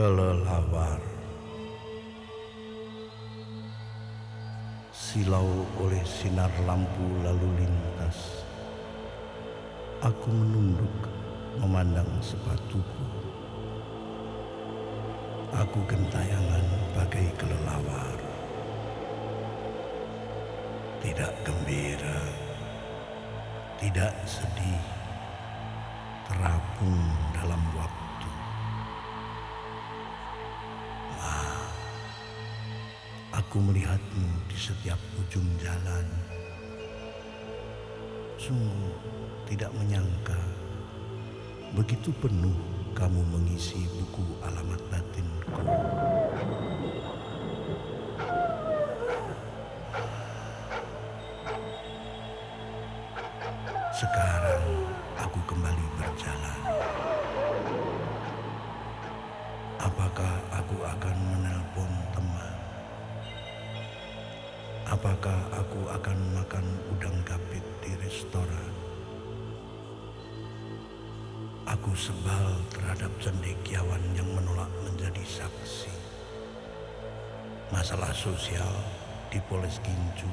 kelelawar. Silau oleh sinar lampu lalu lintas, aku menunduk memandang sepatuku. Aku gentayangan bagai kelelawar. Tidak gembira, tidak sedih, terapung dalam waktu. Aku melihatmu di setiap ujung jalan. Sungguh tidak menyangka begitu penuh kamu mengisi buku alamat batinku. Sekarang aku kembali berjalan. Apakah aku akan menelpon teman? Apakah aku akan makan udang kapit di restoran? Aku sebal terhadap cendekiawan yang menolak menjadi saksi. Masalah sosial di Poles Gincu